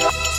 Yeah.